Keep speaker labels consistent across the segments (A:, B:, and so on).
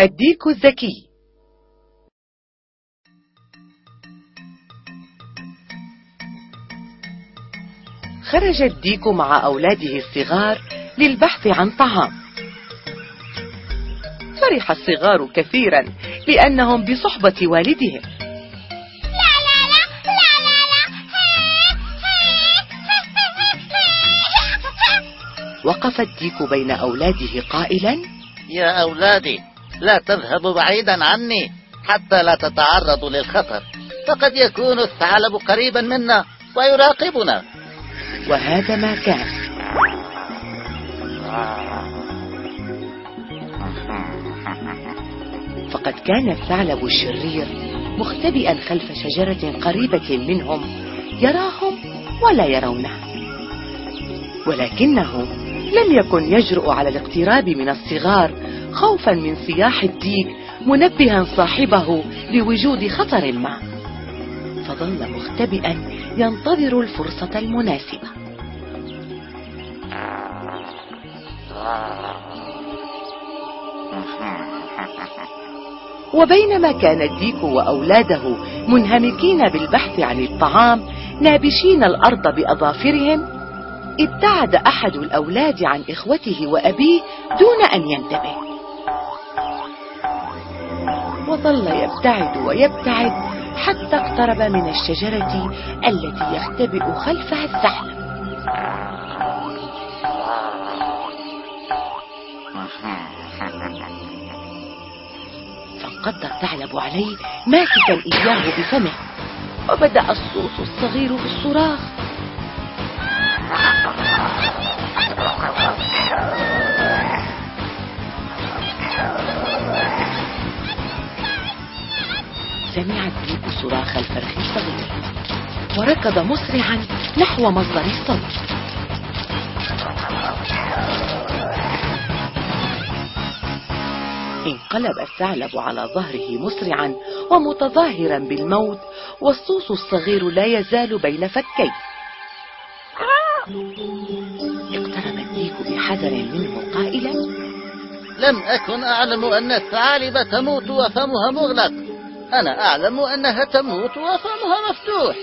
A: الديك الذكي. خرج الديك مع أولاده الصغار للبحث عن طعام. فرح الصغار كثيرا لأنهم بصحبة والدهم. وقف الديك بين أولاده قائلا
B: يا أولادي لا تذهبوا بعيدا عني حتى لا تتعرضوا للخطر. فقد يكون الثعلب قريبا منا ويراقبنا.
A: وهذا ما كان. فقد كان الثعلب الشرير مختبئا خلف شجرة قريبة منهم يراهم ولا يرونه. ولكنه لم يكن يجرؤ على الاقتراب من الصغار خوفا من صياح الديك منبها صاحبه لوجود خطر ما. فظل مختبئا ينتظر الفرصة المناسبة. وبينما كان الديك وأولاده منهمكين بالبحث عن الطعام نابشين الأرض بأظافرهم ابتعد أحد الأولاد عن إخوته وأبيه دون أن ينتبه. وظل يبتعد ويبتعد حتى اقترب من الشجرة التي يختبئ خلفها الثعلب فانقض الثعلب عليه ماسكا إياه بفمه وبدأ الصوص الصغير في الصراخ سمع الديك صراخ الفرخ الصغير. وركض مسرعا نحو مصدر الصوت. انقلب الثعلب على ظهره مسرعا ومتظاهرا بالموت والصوص الصغير لا يزال بين فكيه اقترب الديك بحذر منه قائلا
B: لم أكن أعلم أن الثعالب تموت وفمها مغلق. أنا أعلم أنها تموت وفمها مفتوح.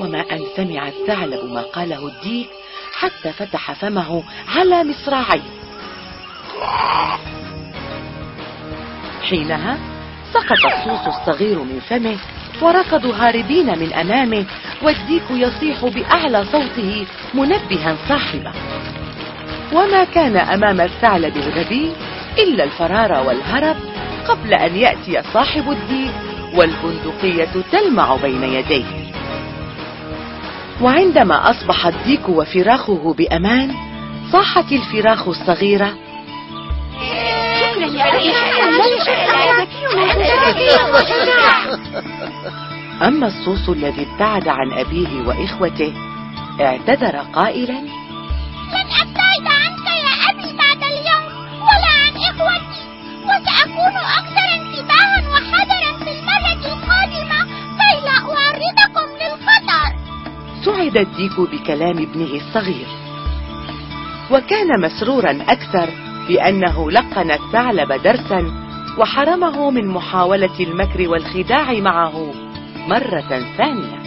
A: وما أن سمع الثعلب ما قاله الديك حتى فتح فمه على مصراعيه. حينها سقط الصوص الصغير من فمه وركضوا هاربين من أمامه والديك يصيح بأعلى صوته منبها صاحبه وما كان أمام الثعلب الغبي إلا الفرار والهرب قبل أن يأتي صاحب الديك والبندقية تلمع بين يديه. وعندما أصبح الديك وفراخه بأمان صاحت الفراخ الصغيرة. أما الصوص الذي ابتعد عن أبيه وإخوته اعتذر قائلا.
C: لن
A: سعد الديك بكلام ابنه الصغير. وكان مسرورا أكثر بأنه لقن الثعلب درسا وحرمه من محاولة المكر والخداع معه مرة ثانية.